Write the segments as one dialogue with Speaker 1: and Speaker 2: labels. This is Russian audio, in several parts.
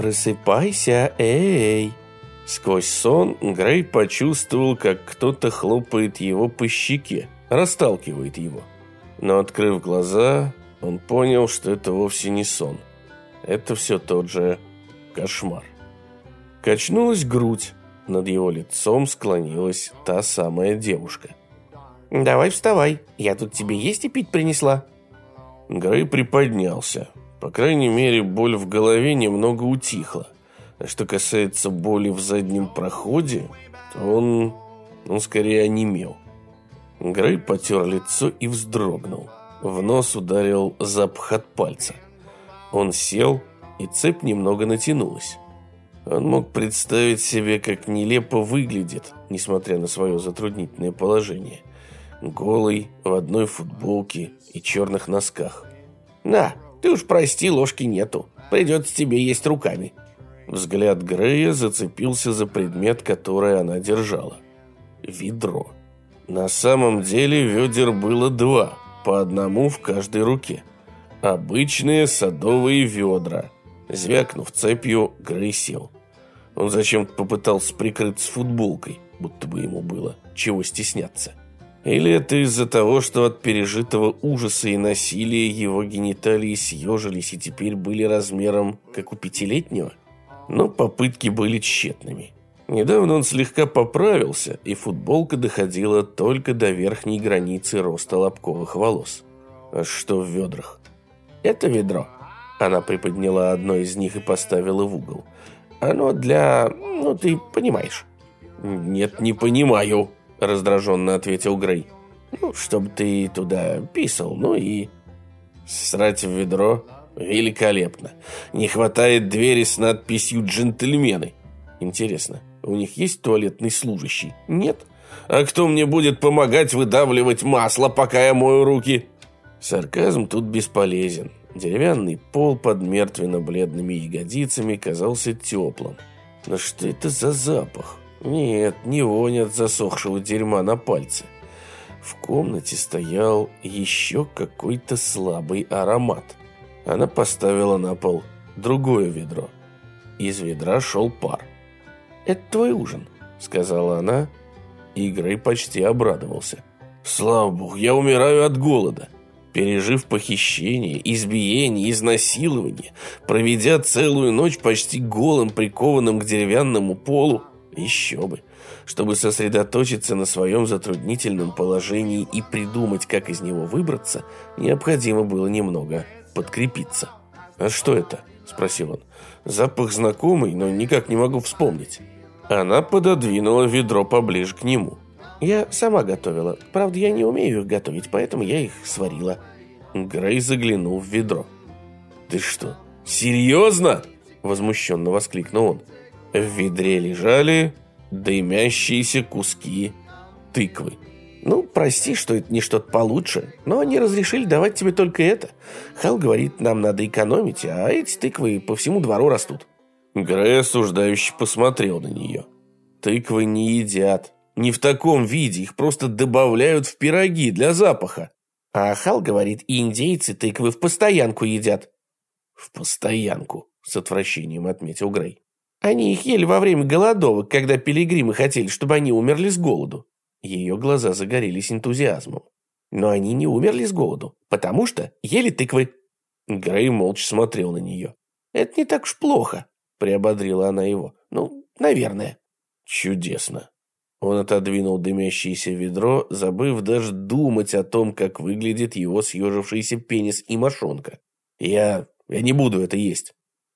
Speaker 1: «Просыпайся, эй!» Сквозь сон Грей почувствовал, как кто-то хлопает его по щеке, расталкивает его. Но, открыв глаза, он понял, что это вовсе не сон. Это все тот же кошмар. Качнулась грудь, над его лицом склонилась та самая девушка. «Давай вставай, я тут тебе есть и пить принесла». Грей приподнялся. По крайней мере, боль в голове немного утихла. А что касается боли в заднем проходе, то он, он скорее онемел. Грей потер лицо и вздрогнул. В нос ударил запах от пальца. Он сел, и цепь немного натянулась. Он мог представить себе, как нелепо выглядит, несмотря на свое затруднительное положение. Голый, в одной футболке и черных носках. «На, ты уж прости, ложки нету. Придется тебе есть руками». Взгляд Грея зацепился за предмет, который она держала. Ведро. На самом деле ведер было два, по одному в каждой руке. Обычные садовые ведра. Звякнув цепью, Грей сел. Он зачем-то попытался прикрыться футболкой, будто бы ему было чего стесняться. Или это из-за того, что от пережитого ужаса и насилия его гениталии съежились и теперь были размером, как у пятилетнего? Но попытки были тщетными. Недавно он слегка поправился, и футболка доходила только до верхней границы роста лобковых волос. А что в ведрах? Это ведро. Она приподняла одно из них и поставила в угол. Оно для... ну, ты понимаешь». «Нет, не понимаю», – раздраженно ответил Грей. «Ну, чтобы ты туда писал, ну и...» «Срать в ведро? Великолепно. Не хватает двери с надписью «Джентльмены». Интересно, у них есть туалетный служащий? Нет? А кто мне будет помогать выдавливать масло, пока я мою руки?» Сарказм тут бесполезен. Деревянный пол под мертвенно-бледными ягодицами казался теплым. Но что это за запах? Нет, не вонь засохшего дерьма на пальце. В комнате стоял еще какой-то слабый аромат. Она поставила на пол другое ведро. Из ведра шел пар. «Это твой ужин», — сказала она, и Грей почти обрадовался. «Слава богу, я умираю от голода». Пережив похищение, избиение, изнасилование, проведя целую ночь почти голым, прикованным к деревянному полу, еще бы, чтобы сосредоточиться на своем затруднительном положении и придумать, как из него выбраться, необходимо было немного подкрепиться. «А что это?» – спросил он. «Запах знакомый, но никак не могу вспомнить». Она пододвинула ведро поближе к нему. Я сама готовила. Правда, я не умею их готовить, поэтому я их сварила. Грей заглянул в ведро. «Ты что, серьезно?» Возмущенно воскликнул он. В ведре лежали дымящиеся куски тыквы. «Ну, прости, что это не что-то получше, но они разрешили давать тебе только это. Хал говорит, нам надо экономить, а эти тыквы по всему двору растут». Грей осуждающе посмотрел на нее. «Тыквы не едят, не в таком виде, их просто добавляют в пироги для запаха. А Хал говорит, индейцы тыквы в постоянку едят. В постоянку, с отвращением отметил Грей. Они их ели во время голодовок, когда пилигримы хотели, чтобы они умерли с голоду. Ее глаза загорелись энтузиазмом. Но они не умерли с голоду, потому что ели тыквы. Грей молча смотрел на нее. «Это не так уж плохо», — приободрила она его. «Ну, наверное». «Чудесно», он отодвинул дымящееся ведро, забыв даже думать о том, как выглядит его съежившийся пенис и мошонка. «Я... я не буду это есть».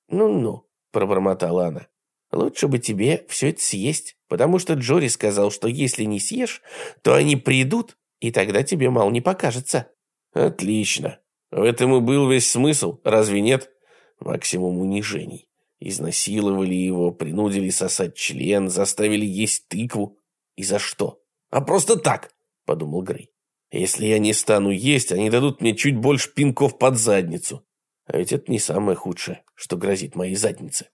Speaker 1: «Ну-ну», — пробормотала она. «Лучше бы тебе все это съесть, потому что Джори сказал, что если не съешь, то они придут, и тогда тебе мало не покажется». «Отлично. В этом и был весь смысл, разве нет? Максимум унижений. Изнасиловали его, принудили сосать член, заставили есть тыкву. «И за что?» «А просто так», — подумал Грей. «Если я не стану есть, они дадут мне чуть больше пинков под задницу. А ведь это не самое худшее, что грозит моей заднице».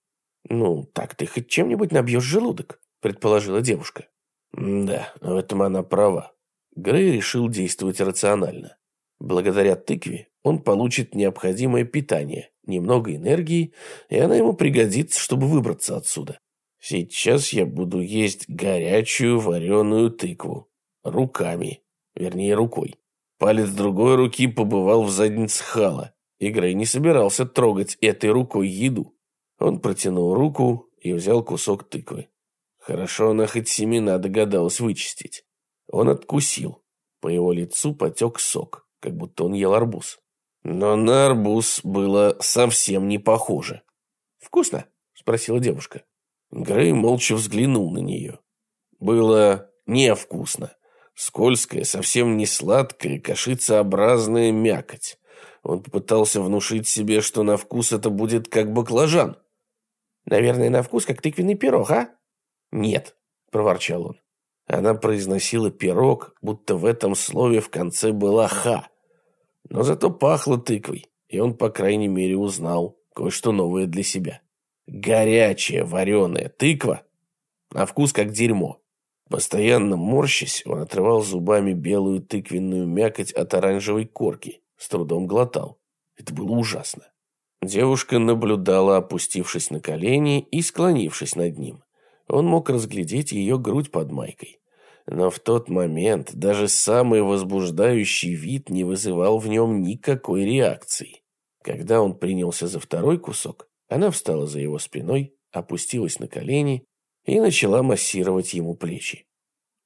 Speaker 1: «Ну, так ты хоть чем-нибудь набьешь желудок», — предположила девушка. «Да, в этом она права». Грей решил действовать рационально. Благодаря тыкве он получит необходимое питание, немного энергии, и она ему пригодится, чтобы выбраться отсюда. Сейчас я буду есть горячую вареную тыкву. Руками. Вернее, рукой. Палец другой руки побывал в заднице Хала. И Грей не собирался трогать этой рукой еду. Он протянул руку и взял кусок тыквы. Хорошо она хоть семена догадалась вычистить. Он откусил. По его лицу потек сок, как будто он ел арбуз. Но на арбуз было совсем не похоже. «Вкусно?» – спросила девушка. Грей молча взглянул на нее. Было невкусно. Скользкая, совсем не сладкая, кашицеобразная мякоть. Он попытался внушить себе, что на вкус это будет как баклажан. «Наверное, на вкус как тыквенный пирог, а?» «Нет», – проворчал он. Она произносила пирог, будто в этом слове в конце была «ха». Но зато пахло тыквой, и он, по крайней мере, узнал кое-что новое для себя. Горячая вареная тыква, на вкус как дерьмо. Постоянно морщась, он отрывал зубами белую тыквенную мякоть от оранжевой корки, с трудом глотал. Это было ужасно. Девушка наблюдала, опустившись на колени и склонившись над ним. Он мог разглядеть ее грудь под майкой. Но в тот момент даже самый возбуждающий вид не вызывал в нем никакой реакции. Когда он принялся за второй кусок, она встала за его спиной, опустилась на колени и начала массировать ему плечи.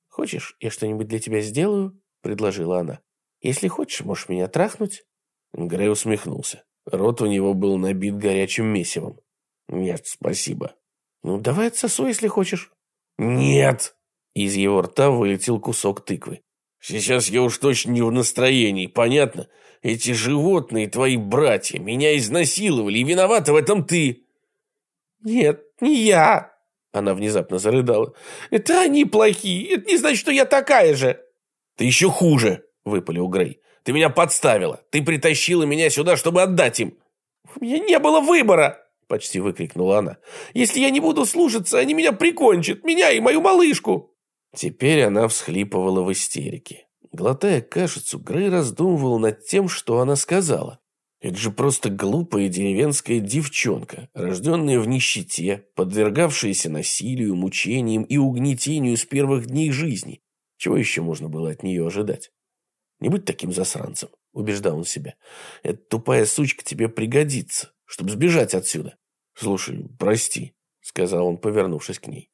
Speaker 1: «Хочешь, я что-нибудь для тебя сделаю?» – предложила она. «Если хочешь, можешь меня трахнуть». Грей усмехнулся. Рот у него был набит горячим месивом. «Нет, спасибо». «Ну, давай отсосу, если хочешь». «Нет!» Из его рта вылетел кусок тыквы. «Сейчас я уж точно не в настроении, понятно? Эти животные, твои братья, меня изнасиловали, и виновата в этом ты!» «Нет, не я!» Она внезапно зарыдала. «Это они плохие, это не значит, что я такая же!» «Ты еще хуже!» — выпалил Грей. «Ты меня подставила! Ты притащила меня сюда, чтобы отдать им!» «У меня не было выбора!» — почти выкрикнула она. «Если я не буду слушаться, они меня прикончат, меня и мою малышку!» Теперь она всхлипывала в истерике. Глотая кашицу, Грей раздумывал над тем, что она сказала. Это же просто глупая деревенская девчонка, рожденная в нищете, подвергавшаяся насилию, мучениям и угнетению с первых дней жизни. Чего еще можно было от нее ожидать? Не будь таким засранцем, убеждал он себя. Эта тупая сучка тебе пригодится, чтобы сбежать отсюда. Слушай, прости, сказал он, повернувшись к ней.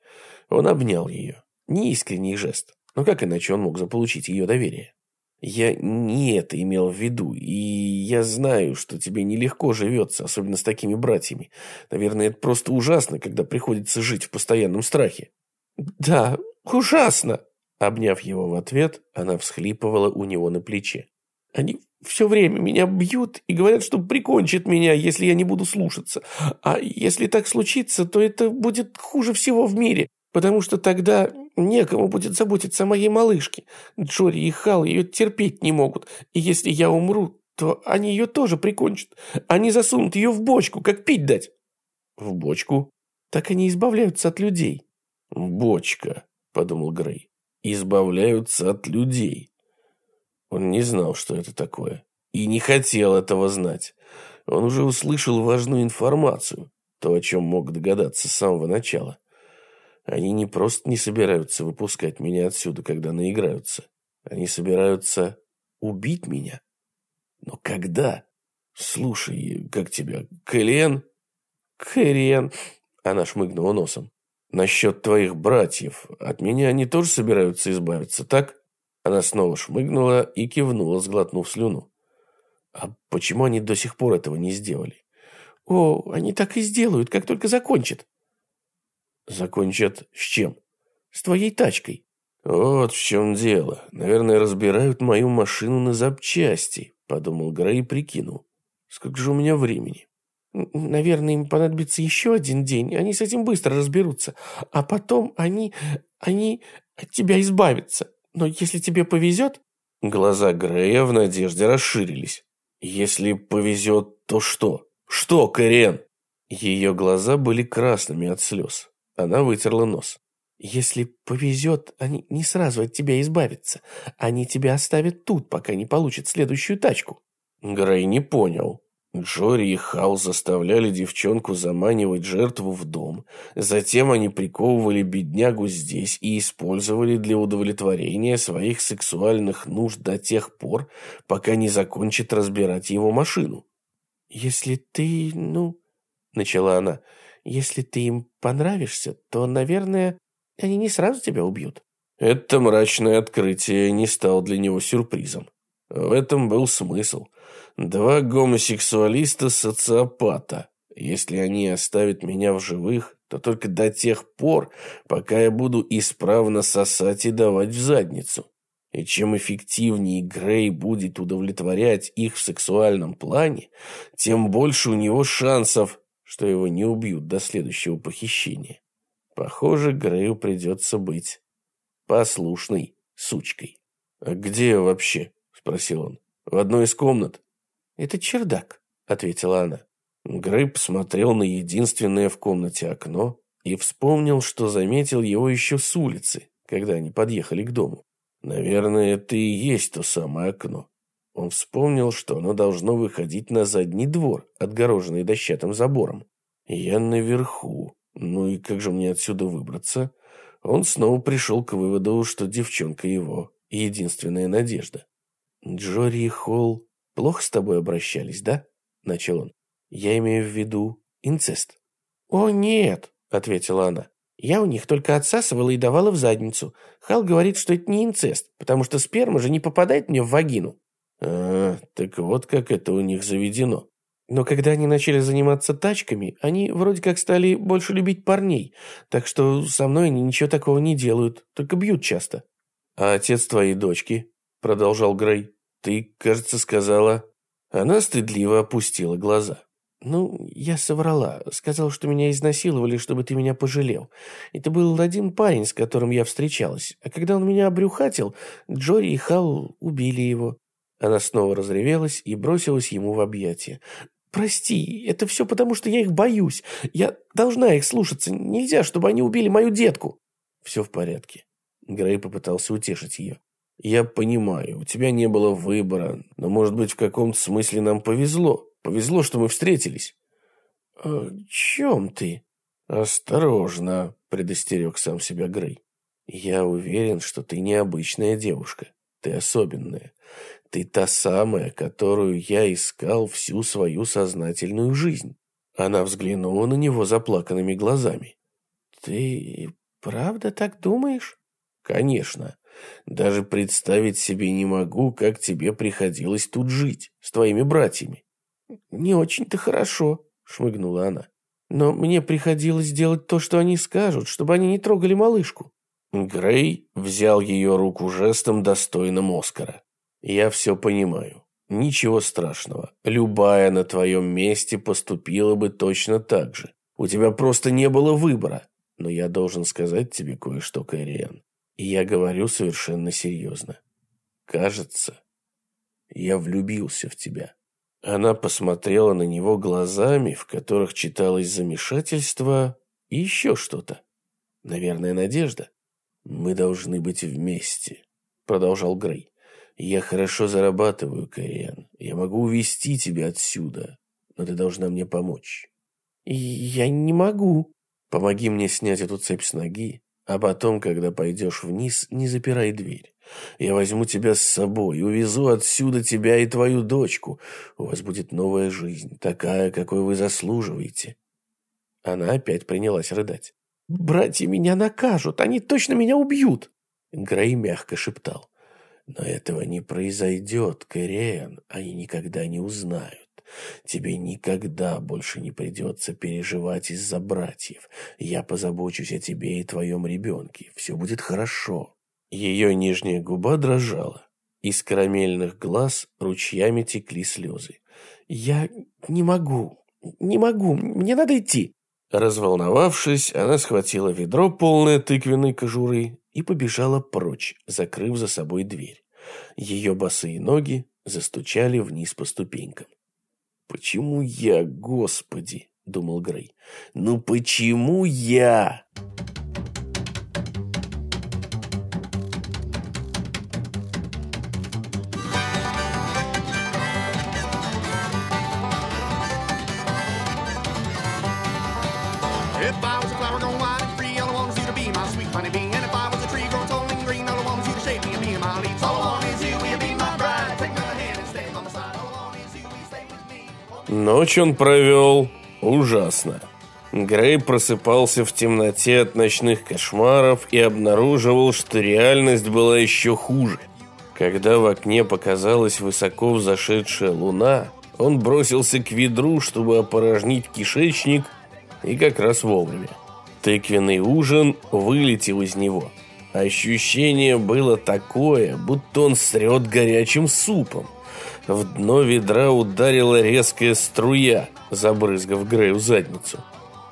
Speaker 1: Он обнял ее. Неискренний жест. Но как иначе он мог заполучить ее доверие? Я не это имел в виду, и я знаю, что тебе нелегко живется, особенно с такими братьями. Наверное, это просто ужасно, когда приходится жить в постоянном страхе. Да, ужасно. Обняв его в ответ, она всхлипывала у него на плече. Они все время меня бьют и говорят, что прикончат меня, если я не буду слушаться. А если так случится, то это будет хуже всего в мире потому что тогда некому будет заботиться о моей малышке. Джори и Хал ее терпеть не могут, и если я умру, то они ее тоже прикончат. Они засунут ее в бочку, как пить дать». «В бочку?» «Так они избавляются от людей». «Бочка», — подумал Грей. «Избавляются от людей». Он не знал, что это такое, и не хотел этого знать. Он уже услышал важную информацию, то, о чем мог догадаться с самого начала. Они не просто не собираются выпускать меня отсюда, когда наиграются. Они собираются убить меня. Но когда? Слушай, как тебя, Кэлен? Кэлен. Она шмыгнула носом. Насчет твоих братьев. От меня они тоже собираются избавиться, так? Она снова шмыгнула и кивнула, сглотнув слюну. А почему они до сих пор этого не сделали? О, они так и сделают, как только закончат. Закончат с чем? С твоей тачкой. Вот в чем дело. Наверное, разбирают мою машину на запчасти, подумал Грей и прикинул. Сколько же у меня времени? Наверное, им понадобится еще один день. Они с этим быстро разберутся. А потом они... они от тебя избавятся. Но если тебе повезет... Глаза Грея в надежде расширились. Если повезет, то что? Что, Кэрен? Ее глаза были красными от слез. Она вытерла нос. «Если повезет, они не сразу от тебя избавятся. Они тебя оставят тут, пока не получат следующую тачку». Грей не понял. Джори и Хал заставляли девчонку заманивать жертву в дом. Затем они приковывали беднягу здесь и использовали для удовлетворения своих сексуальных нужд до тех пор, пока не закончат разбирать его машину.
Speaker 2: «Если ты, ну...» — начала она. «Если ты им понравишься, то, наверное, они не сразу тебя убьют».
Speaker 1: Это мрачное открытие не стало для него сюрпризом. В этом был смысл — Два гомосексуалиста-социопата. Если они оставят меня в живых, то только до тех пор, пока я буду исправно сосать и давать в задницу. И чем эффективнее Грей будет удовлетворять их в сексуальном плане, тем больше у него шансов, что его не убьют до следующего похищения. Похоже, Грею придется быть послушной сучкой. «А где я вообще?» – спросил он. «В одной из комнат?»
Speaker 2: «Это чердак», — ответила она.
Speaker 1: Грейп смотрел на единственное в комнате окно и вспомнил, что заметил его еще с улицы, когда они подъехали к дому. Наверное, это и есть то самое окно. Он вспомнил, что оно должно выходить на задний двор, отгороженный дощатым забором. Я наверху. Ну и как же мне отсюда выбраться? Он снова пришел к выводу, что девчонка его единственная надежда. Джори Холл плохо с тобой обращались, да?» – начал он. «Я имею в виду инцест».
Speaker 2: «О, нет», – ответила она. «Я у них только отсасывала и давала в задницу. Хал говорит, что это не инцест, потому что сперма же не попадает мне в вагину».
Speaker 1: «А, так вот как это у них заведено».
Speaker 2: Но когда они начали заниматься тачками, они вроде как стали больше любить парней, так что со мной они ничего такого не делают, только бьют часто.
Speaker 1: «А отец твоей дочки?» – продолжал Грей. «Ты, кажется, сказала...» Она стыдливо опустила глаза.
Speaker 2: «Ну, я соврала. Сказала, что меня изнасиловали, чтобы ты меня пожалел. Это был один парень, с которым я встречалась. А когда он меня обрюхатил, Джори и Хал убили его». Она снова разревелась и бросилась ему в объятия. «Прости, это все потому, что я их боюсь. Я должна их слушаться. Нельзя, чтобы они убили мою детку».
Speaker 1: «Все в порядке». Грей попытался утешить ее. Я понимаю, у тебя не было выбора, но, может быть, в каком-то смысле нам повезло. Повезло, что мы встретились.
Speaker 2: «О чем ты?»
Speaker 1: «Осторожно», — предостерег сам себя Грей. «Я уверен, что ты необычная девушка. Ты особенная. Ты та самая, которую я искал всю свою сознательную жизнь». Она взглянула на него заплаканными глазами.
Speaker 2: «Ты правда так думаешь?»
Speaker 1: «Конечно. Даже представить себе не могу, как тебе приходилось тут жить, с твоими братьями».
Speaker 2: «Не очень-то хорошо», — шмыгнула она. «Но мне приходилось делать то, что они скажут, чтобы они не трогали малышку».
Speaker 1: Грей взял ее руку жестом, достойным Оскара. «Я все понимаю. Ничего страшного. Любая на твоем месте поступила бы точно так же. У тебя просто не было выбора. Но я должен сказать тебе кое-что, Кэриан. И я говорю совершенно серьезно. Кажется, я влюбился в тебя. Она посмотрела на него глазами, в которых читалось замешательство и еще что-то. Наверное, надежда. «Мы должны быть вместе», — продолжал Грей. «Я хорошо зарабатываю, Кориан. Я могу увести тебя отсюда, но ты должна мне помочь».
Speaker 2: «Я не могу».
Speaker 1: «Помоги мне снять эту цепь с ноги, а потом, когда пойдешь вниз, не запирай дверь. Я возьму тебя с собой, увезу отсюда тебя и твою дочку. У вас будет новая жизнь, такая, какой вы заслуживаете». Она опять принялась рыдать.
Speaker 2: «Братья меня накажут, они точно меня убьют!»
Speaker 1: Грей мягко шептал. «Но этого не произойдет, Кэриэн, они никогда не узнают. Тебе никогда больше не придется переживать из-за братьев. Я позабочусь о тебе и твоем ребенке. Все будет хорошо». Ее нижняя губа дрожала. Из карамельных глаз ручьями текли слезы.
Speaker 2: «Я не могу, не могу, мне надо идти».
Speaker 1: Разволновавшись, она схватила ведро, полное тыквенной кожуры, и побежала прочь, закрыв за собой дверь. Ее босые ноги застучали вниз по ступенькам. «Почему я, господи?» – думал Грей. «Ну почему я?»
Speaker 3: If I was a clever, gonna
Speaker 1: Ночь он провел ужасно. Грей просыпался в темноте от ночных кошмаров и обнаруживал, что реальность была еще хуже. Когда в окне показалась высоко взошедшая луна, он бросился к ведру, чтобы опорожнить кишечник, и как раз вовремя. Тыквенный ужин вылетел из него. Ощущение было такое, будто он срет горячим супом. В дно ведра ударила резкая струя, забрызгав Грею задницу.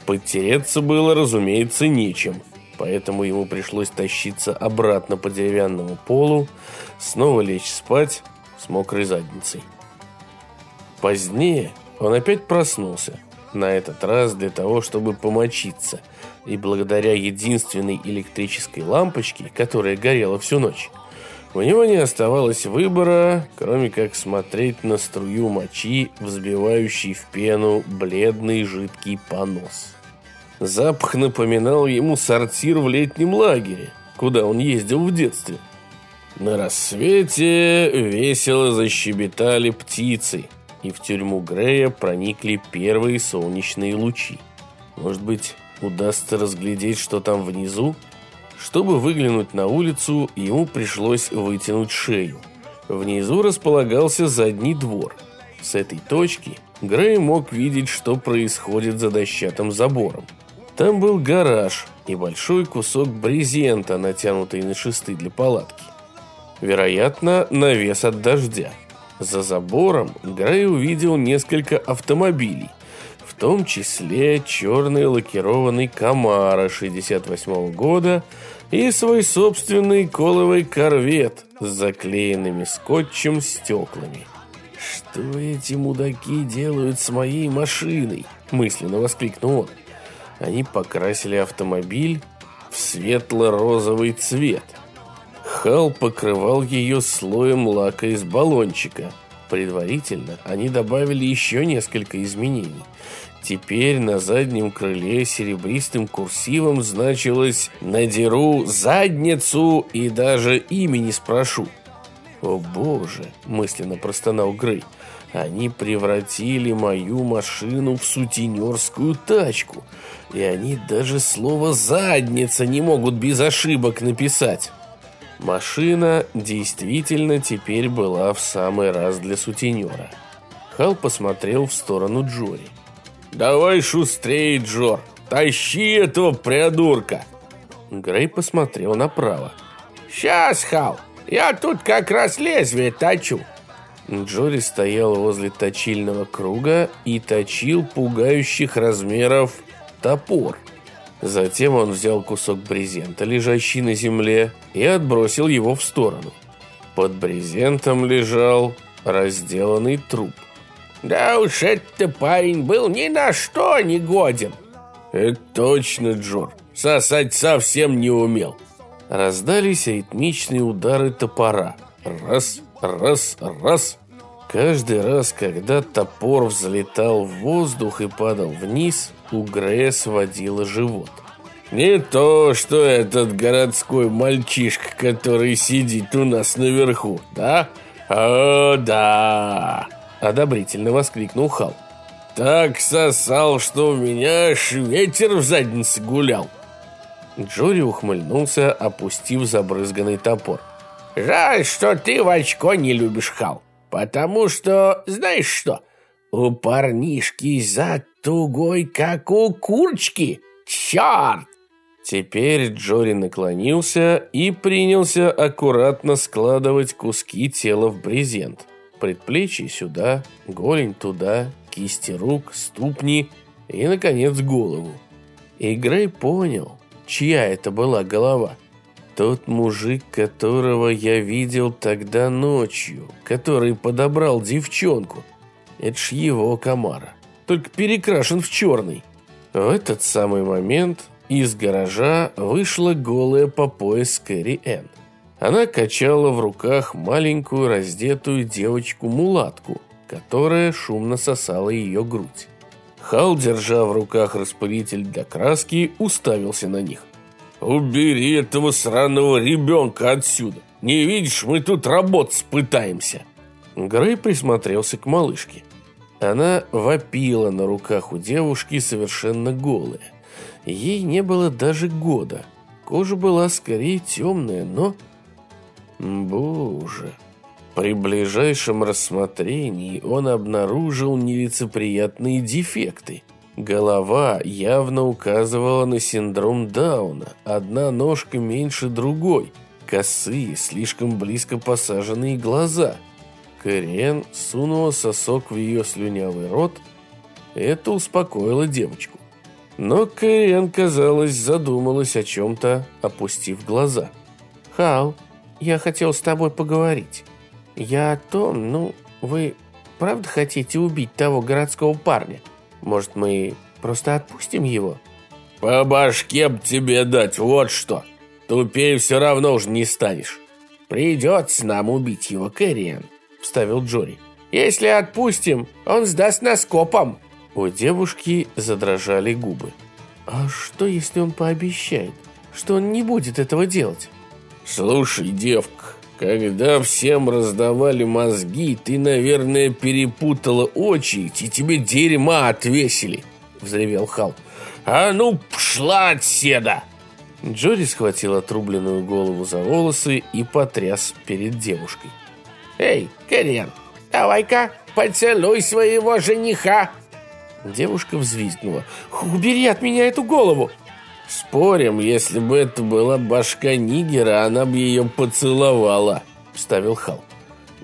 Speaker 1: Подтереться было, разумеется, нечем, поэтому ему пришлось тащиться обратно по деревянному полу, снова лечь спать с мокрой задницей. Позднее он опять проснулся, на этот раз для того, чтобы помочиться, и благодаря единственной электрической лампочке, которая горела всю ночь, у него не оставалось выбора, кроме как смотреть на струю мочи, взбивающий в пену бледный жидкий понос. Запах напоминал ему сортир в летнем лагере, куда он ездил в детстве. На рассвете весело защебетали птицы, и в тюрьму Грея проникли первые солнечные лучи. Может быть, удастся разглядеть, что там внизу? Чтобы выглянуть на улицу, ему пришлось вытянуть шею. Внизу располагался задний двор. С этой точки Грей мог видеть, что происходит за дощатым забором. Там был гараж и большой кусок брезента, натянутый на шесты для палатки. Вероятно, навес от дождя. За забором Грей увидел несколько автомобилей, в том числе черный лакированный Камара 68 года и свой собственный коловый корвет с заклеенными скотчем стеклами. «Что эти мудаки делают с моей машиной?» – мысленно воскликнул он. Они покрасили автомобиль в светло-розовый цвет. Хал покрывал ее слоем лака из баллончика. Предварительно они добавили еще несколько изменений. Теперь на заднем крыле серебристым курсивом значилось «Надеру задницу и даже имени спрошу». «О боже!» – мысленно простонал Грей. «Они превратили мою машину в сутенерскую тачку, и они даже слово «задница» не могут без ошибок написать». Машина действительно теперь была в самый раз для сутенера. Хал посмотрел в сторону Джори. «Давай шустрее, Джор! Тащи этого придурка!» Грей посмотрел направо.
Speaker 4: «Сейчас, Хал, я тут как раз лезвие точу».
Speaker 1: Джори стоял возле точильного круга и точил пугающих размеров топор. Затем он взял кусок брезента, лежащий на земле, и отбросил его в сторону. Под брезентом лежал разделанный труп.
Speaker 4: «Да уж это парень был ни на что не годен!»
Speaker 1: «Это точно, Джор. Сосать совсем не умел». Раздались ритмичные удары топора. Раз, раз, раз. Каждый раз, когда топор взлетал в воздух и падал вниз, у Грея сводило живот. «Не то, что этот городской мальчишка, который сидит у нас наверху, да? О, да!» Одобрительно воскликнул Хал. «Так сосал, что у меня аж ветер в заднице гулял!» Джори ухмыльнулся, опустив забрызганный топор.
Speaker 4: «Жаль, что ты в очко не любишь, Хал, потому что, знаешь что, у парнишки зад тугой, как у курочки. Черт!»
Speaker 1: Теперь Джори наклонился и принялся аккуратно складывать куски тела в брезент. Предплечье сюда, голень туда, кисти рук, ступни и, наконец, голову. И Грей понял, чья это была голова. Тот мужик, которого я видел тогда ночью, который подобрал девчонку. Это ж его комара, только перекрашен в черный. В этот самый момент из гаража вышла голая по пояс Кэрри Энн. Она качала в руках маленькую раздетую девочку-мулатку, которая шумно сосала ее грудь. Хал, держа в руках распылитель для краски, уставился на них. «Убери этого сраного ребенка отсюда! Не видишь, мы тут работать пытаемся!» Грей присмотрелся к малышке. Она вопила на руках у девушки совершенно голая. Ей не было даже года. Кожа была скорее темная, но... Боже... При ближайшем рассмотрении он обнаружил нелицеприятные дефекты. Голова явно указывала на синдром Дауна, одна ножка меньше другой, косые, слишком близко посаженные глаза. Кэрен сунула сосок в ее слюнявый рот, это успокоило девочку. Но Кэрен, казалось, задумалась о чем-то, опустив глаза.
Speaker 2: «Хал, я хотел с тобой поговорить». «Я о том, ну, вы правда хотите убить того городского парня? Может, мы просто отпустим его?»
Speaker 1: «По башке б тебе дать, вот что! Тупее все равно уж не станешь!»
Speaker 4: «Придется нам убить его, Кэриан», — вставил Джори. «Если отпустим, он сдаст нас копам».
Speaker 1: У девушки задрожали губы.
Speaker 2: «А что, если он пообещает, что он не будет этого делать?»
Speaker 1: «Слушай, девка, когда всем раздавали мозги, ты, наверное, перепутала очередь, и тебе дерьма отвесили, взревел Хал. А ну, пшла отседа! Джори схватил отрубленную голову за волосы и потряс перед девушкой.
Speaker 4: «Эй, Кэрриан, давай-ка поцелуй своего жениха!»
Speaker 1: Девушка взвизгнула.
Speaker 2: «Убери от меня эту голову!»
Speaker 1: «Спорим, если бы это была башка Нигера, она бы ее поцеловала», — вставил Хал.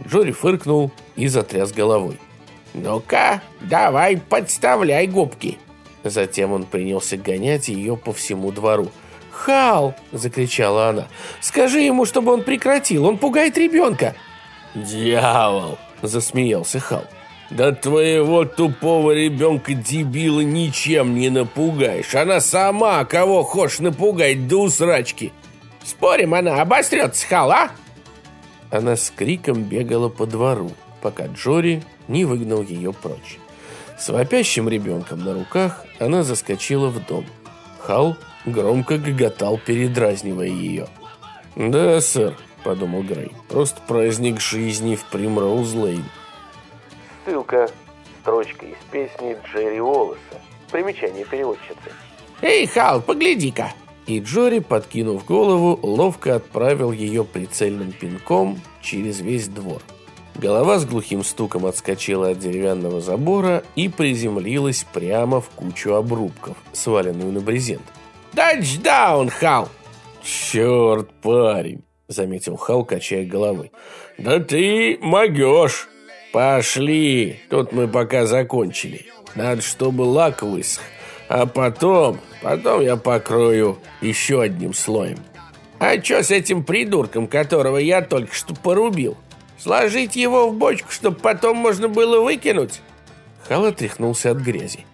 Speaker 1: Джори фыркнул и затряс головой.
Speaker 4: «Ну-ка, давай подставляй губки!»
Speaker 1: Затем он принялся гонять ее по всему двору.
Speaker 2: «Хал!» – закричала она. «Скажи ему, чтобы он прекратил, он пугает ребенка!»
Speaker 1: «Дьявол!» – засмеялся Хал. Да твоего тупого ребенка-дебила ничем не напугаешь. Она сама кого хочешь напугать до усрачки.
Speaker 4: Спорим, она обострется, Хал, а?
Speaker 1: Она с криком бегала по двору, пока Джори не выгнал ее прочь. С вопящим ребенком на руках она заскочила в дом. Хал громко гоготал, передразнивая ее. «Да, сэр», — подумал Грей, — «просто праздник жизни в Примроуз-Лейн».
Speaker 2: Ссылка. Строчка из песни Джерри Уоллеса. Примечание переводчицы.
Speaker 4: «Эй, Хал, погляди-ка!»
Speaker 1: И Джори, подкинув голову, ловко отправил ее прицельным пинком через весь двор. Голова с глухим стуком отскочила от деревянного забора и приземлилась прямо в кучу обрубков, сваленную на брезент.
Speaker 4: «Тачдаун, Хал!»
Speaker 1: «Черт, парень!» — заметил Хал, качая головой. «Да ты могешь!» «Пошли, тут мы пока закончили. Надо, чтобы лак высох. А потом, потом я покрою еще одним слоем».
Speaker 4: «А что с этим придурком, которого я только что порубил? Сложить его в бочку, чтобы потом можно было выкинуть?»
Speaker 1: Хал отряхнулся от грязи.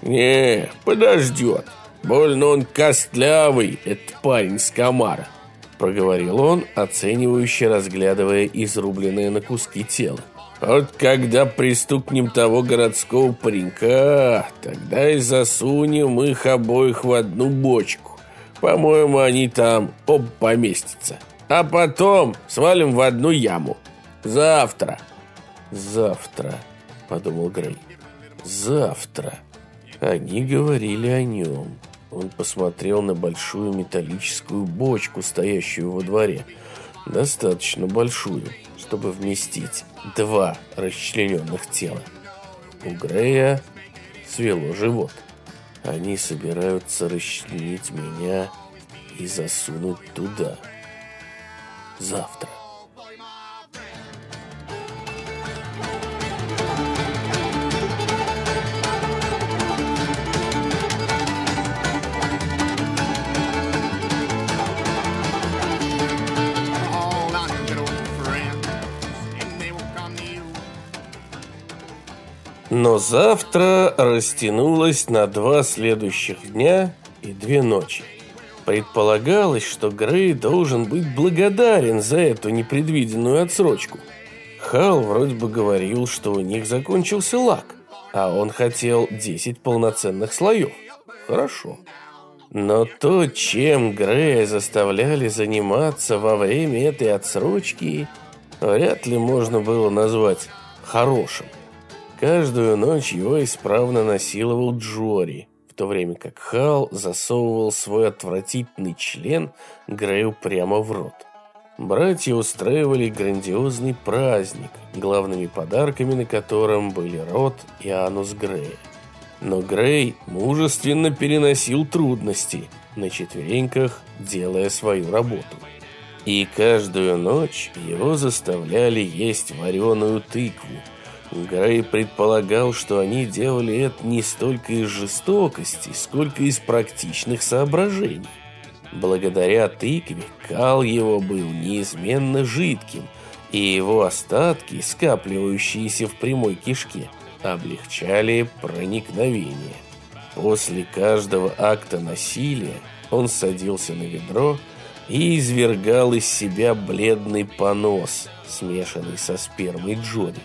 Speaker 1: «Не, подождет. Больно он костлявый, этот парень с комара», проговорил он, оценивающе разглядывая изрубленное на куски тело. Вот когда пристукнем того городского паренька, тогда и засунем их обоих в одну бочку. По-моему, они там оба поместятся. А потом свалим в одну яму. Завтра. Завтра, подумал Грей. Завтра. Они говорили о нем. Он посмотрел на большую металлическую бочку, стоящую во дворе. Достаточно большую чтобы вместить два расчлененных тела. У Грея свело живот. Они собираются расчленить меня и засунуть туда. Завтра. Но завтра растянулось на два следующих дня и две ночи. Предполагалось, что Грей должен быть благодарен за эту непредвиденную отсрочку. Хал вроде бы говорил, что у них закончился лак, а он хотел 10 полноценных слоев. Хорошо. Но то, чем Грея заставляли заниматься во время этой отсрочки, вряд ли можно было назвать хорошим. Каждую ночь его исправно насиловал Джори, в то время как Хал засовывал свой отвратительный член Грею прямо в рот. Братья устраивали грандиозный праздник, главными подарками на котором были рот и анус Грея. Но Грей мужественно переносил трудности, на четвереньках делая свою работу. И каждую ночь его заставляли есть вареную тыкву. Грей предполагал, что они делали это не столько из жестокости, сколько из практичных соображений. Благодаря тыкве кал его был неизменно жидким, и его остатки, скапливающиеся в прямой кишке, облегчали проникновение. После каждого акта насилия он садился на ведро и извергал из себя бледный понос, смешанный со спермой Джоди.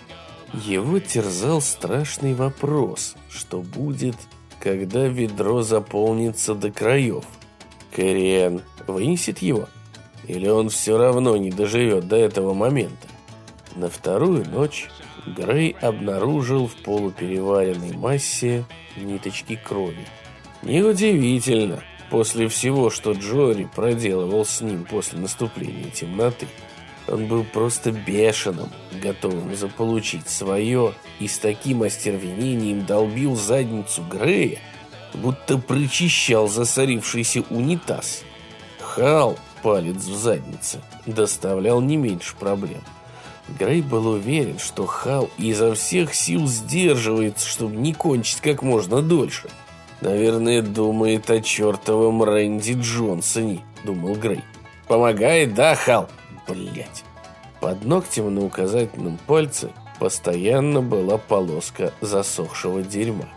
Speaker 1: Его терзал страшный вопрос, что будет, когда ведро заполнится до краев. Кэриэн вынесет его? Или он все равно не доживет до этого момента? На вторую ночь Грей обнаружил в полупереваренной массе ниточки крови. Неудивительно, после всего, что Джори проделывал с ним после наступления темноты. Он был просто бешеным, готовым заполучить свое, и с таким остервенением долбил задницу Грея, будто прочищал засорившийся унитаз. Хал, палец в заднице, доставлял не меньше проблем. Грей был уверен, что Хал изо всех сил сдерживается, чтобы не кончить как можно дольше. «Наверное, думает о чертовом Рэнди Джонсоне», — думал Грей. «Помогает, да, Хал?» Блять. Под ногтем на указательном пальце постоянно была полоска засохшего дерьма.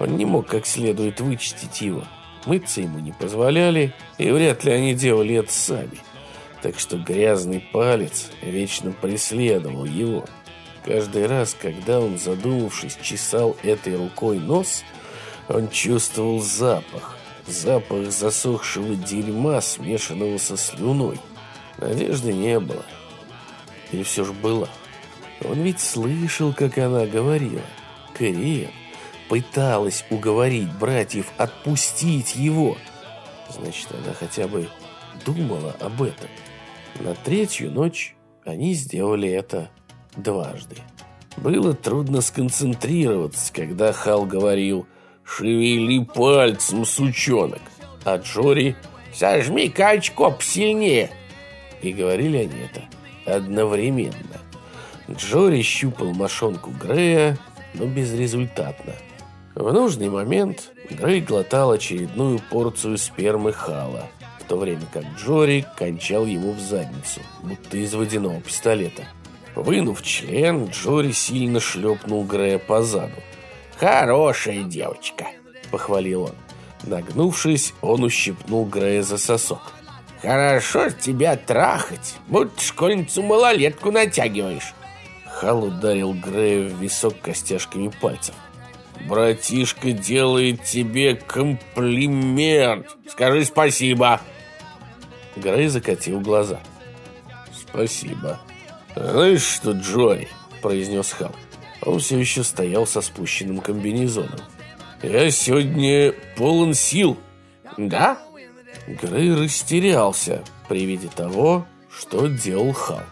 Speaker 1: Он не мог как следует вычистить его. Мыться ему не позволяли, и вряд ли они делали это сами. Так что грязный палец вечно преследовал его. Каждый раз, когда он, задумавшись, чесал этой рукой нос, он чувствовал запах. Запах засохшего дерьма, смешанного со слюной. Надежды не было. Или все же была. Он ведь слышал, как она говорила. Кориен пыталась уговорить братьев отпустить его. Значит, она хотя бы думала об этом. На третью ночь они сделали это дважды. Было трудно сконцентрироваться, когда Хал говорил «Шевели пальцем, сучонок», а Джори «Сожми качку посильнее». И говорили они это одновременно. Джори щупал мошонку Грея, но безрезультатно. В нужный момент Грей глотал очередную порцию спермы Хала, в то время как Джори кончал ему в задницу, будто из водяного пистолета. Вынув член, Джори сильно шлепнул Грея по заду. «Хорошая девочка», — похвалил он. Нагнувшись, он ущипнул Грея за сосок. «Хорошо тебя трахать, будто школьницу-малолетку натягиваешь». Хал ударил Грея в висок костяшками пальцев. «Братишка делает тебе комплимент. Скажи спасибо». Грей закатил глаза. «Спасибо». «Знаешь что, Джори?» – произнес Хал. Он все еще стоял со спущенным комбинезоном. «Я сегодня полон сил». «Да?» Грей растерялся при виде того, что делал Хал.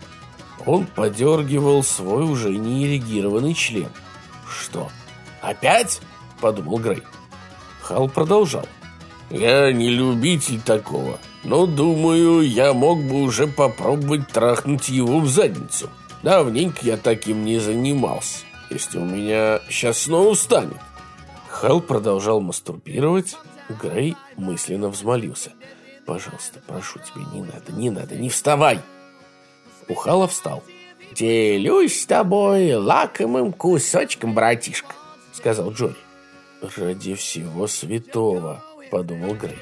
Speaker 1: Он подергивал свой уже неэрегированный член. «Что, опять?» – подумал Грей. Хал продолжал. «Я не любитель такого, но, думаю, я мог бы уже попробовать трахнуть его в задницу. Давненько я таким не занимался, если у меня сейчас снова станет». Хал продолжал мастурбировать, Грей мысленно взмолился. «Пожалуйста, прошу тебя, не надо, не надо, не вставай!» Ухало встал. «Делюсь с тобой лакомым кусочком, братишка», — сказал Джори. «Ради всего святого», — подумал Грей.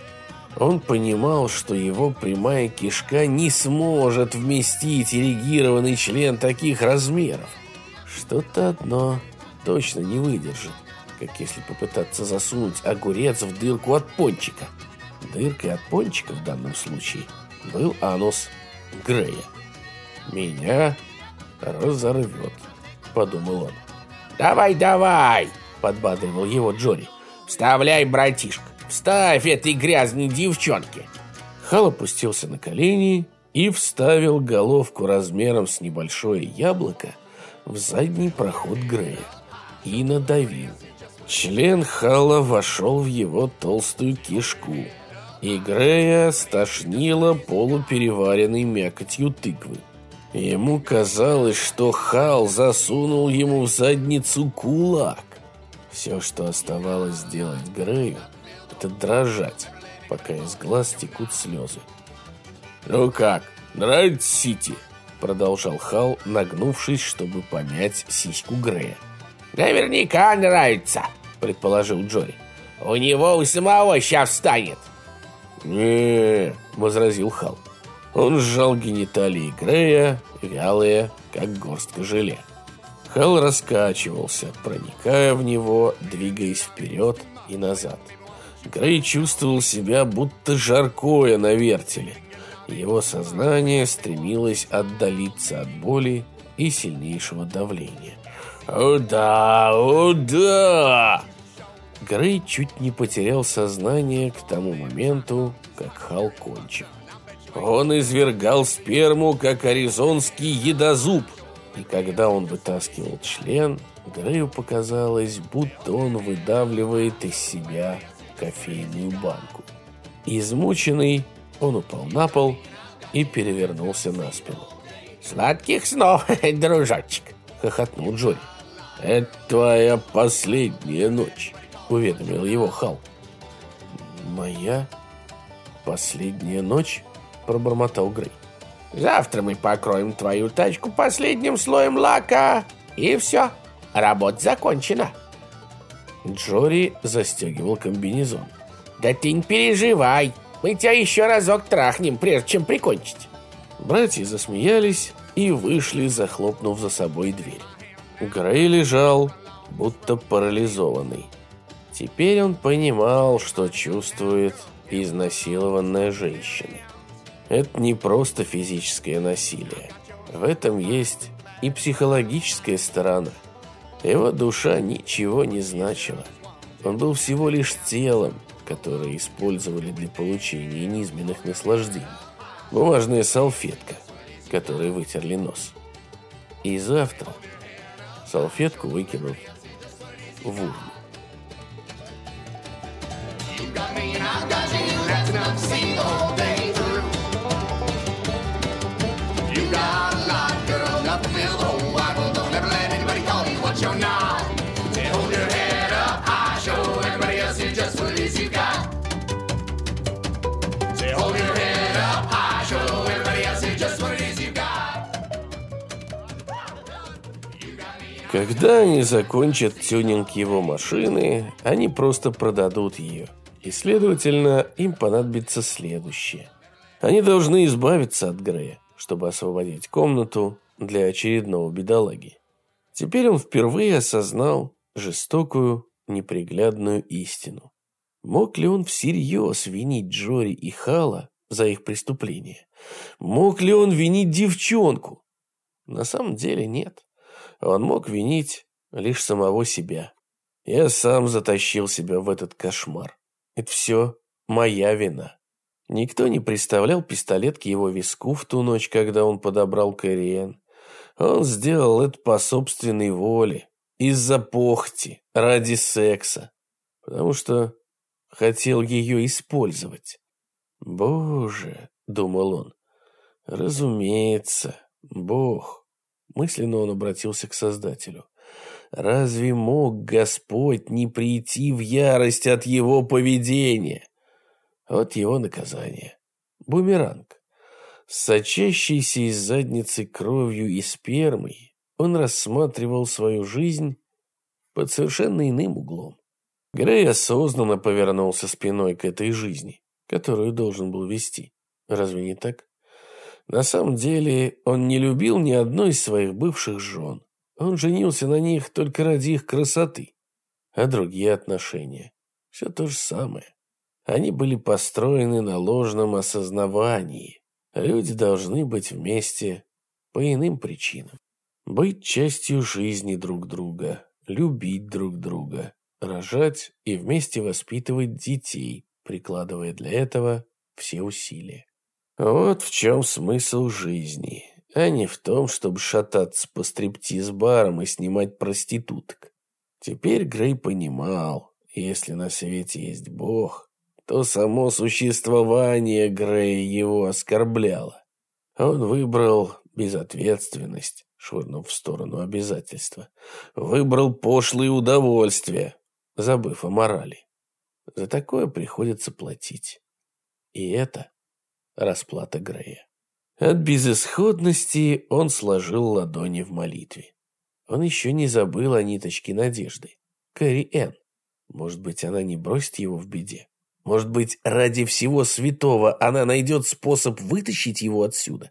Speaker 1: Он понимал, что его прямая кишка не сможет вместить эрегированный член таких размеров. Что-то одно точно не выдержит, как если попытаться засунуть огурец в дырку от пончика. Дыркой от пончика в данном случае был анус Грея. «Меня разорвет», — подумал он.
Speaker 4: «Давай, давай!» — подбадривал его Джори. «Вставляй, братишка, вставь этой грязной девчонке!»
Speaker 1: Хал опустился на колени и вставил головку размером с небольшое яблоко в задний проход Грея и надавил. Член Хала вошел в его толстую кишку, и Грея стошнило полупереваренной мякотью тыквы. Ему казалось, что Хал засунул ему в задницу кулак. Все, что оставалось сделать Грею, это дрожать, пока из глаз текут слезы. «Ну как, нравится Сити?» Продолжал Хал, нагнувшись, чтобы помять сиську Грея.
Speaker 4: «Наверняка нравится», — предположил Джори. «У него у самого сейчас встанет».
Speaker 1: не возразил Хал. Он сжал гениталии Грея, вялые, как горстка желе. Хал раскачивался, проникая в него, двигаясь вперед и назад. Грей чувствовал себя будто жаркое на вертеле. Его сознание стремилось отдалиться от боли и сильнейшего давления.
Speaker 4: «О да, о да!»
Speaker 1: Грей чуть не потерял сознание к тому моменту, как Хал кончил. Он извергал сперму, как аризонский едозуб, и когда он вытаскивал член, Грею показалось, будто он выдавливает из себя кофейную банку. Измученный, он упал на пол и перевернулся на спину.
Speaker 4: «Сладких снов, дружочек!»
Speaker 1: — хохотнул Джори. «Это твоя последняя ночь», — уведомил его Хал. «Моя последняя ночь?» — пробормотал Грей.
Speaker 4: «Завтра мы покроем твою тачку последним слоем лака, и все, работа закончена».
Speaker 1: Джори застегивал комбинезон.
Speaker 4: «Да ты не переживай, мы тебя еще разок трахнем, прежде чем прикончить».
Speaker 1: Братья засмеялись и вышли, захлопнув за собой дверь. Грей лежал, будто парализованный. Теперь он понимал, что чувствует изнасилованная женщина. Это не просто физическое насилие. В этом есть и психологическая сторона. Его душа ничего не значила. Он был всего лишь телом, которое использовали для получения низменных наслаждений. Бумажная салфетка, которой вытерли нос. И завтра салфетку выкинут в урну. Когда они закончат тюнинг его машины, они просто продадут ее. И, следовательно, им понадобится следующее. Они должны избавиться от Грея, чтобы освободить комнату для очередного бедолаги. Теперь он впервые осознал жестокую, неприглядную истину. Мог ли он всерьез винить Джори и Хала за их преступление? Мог ли он винить девчонку? На самом деле нет. Он мог винить лишь самого себя. Я сам затащил себя в этот кошмар. Это все моя вина. Никто не приставлял пистолет к его виску в ту ночь, когда он подобрал Кориен. Он сделал это по собственной воле, из-за похти, ради секса, потому что хотел ее использовать. «Боже», — думал он, — «разумеется, Бог». Мысленно он обратился к Создателю. Разве мог Господь не прийти в ярость от его поведения? Вот его наказание. Бумеранг. Сочащийся из задницы кровью и спермой, он рассматривал свою жизнь под совершенно иным углом. Грей осознанно повернулся спиной к этой жизни, которую должен был вести. Разве не так? На самом деле он не любил ни одной из своих бывших жен. Он женился на них только ради их красоты. А другие отношения – все то же самое. Они были построены на ложном осознавании. Люди должны быть вместе по иным причинам. Быть частью жизни друг друга, любить друг друга, рожать и вместе воспитывать детей, прикладывая для этого все усилия. Вот в чем смысл жизни, а не в том, чтобы шататься по стриптиз-барам и снимать проституток. Теперь Грей понимал, если на свете есть Бог, то само существование Грея его оскорбляло. Он выбрал безответственность, швырнув в сторону обязательства. Выбрал пошлые удовольствия, забыв о морали. За такое приходится платить. И это расплата Грея. От безысходности он сложил ладони в молитве. Он еще не забыл о ниточке надежды. Кэрри Энн. Может быть, она не бросит его в беде. Может быть, ради всего святого она найдет способ вытащить его отсюда.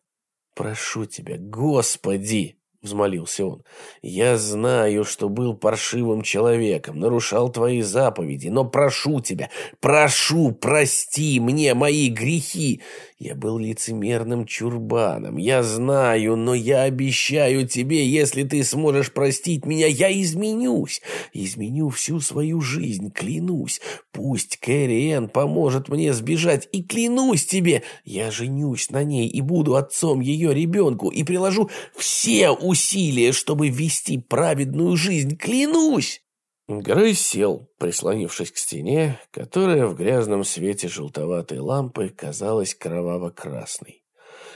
Speaker 1: Прошу тебя, Господи, взмолился он. «Я знаю, что был паршивым человеком, нарушал твои заповеди, но прошу тебя, прошу, прости мне мои грехи. Я был лицемерным чурбаном, я знаю, но я обещаю тебе, если ты сможешь простить меня, я изменюсь, изменю всю свою жизнь, клянусь. Пусть Кэрри Энн поможет мне сбежать, и клянусь тебе, я женюсь на ней и буду отцом ее ребенку, и приложу все усилия, чтобы вести праведную жизнь, клянусь!» Грей сел, прислонившись к стене, которая в грязном свете желтоватой лампы казалась кроваво-красной.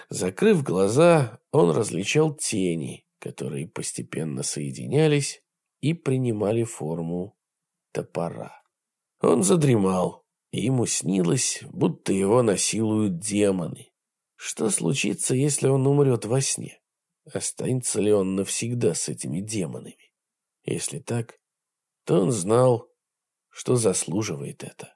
Speaker 1: Закрыв глаза, он различал тени, которые постепенно соединялись и принимали форму топора. Он задремал, и ему снилось, будто его насилуют демоны. Что случится, если он умрет во сне? Останется ли он навсегда с этими демонами? Если так, то он знал, что заслуживает это.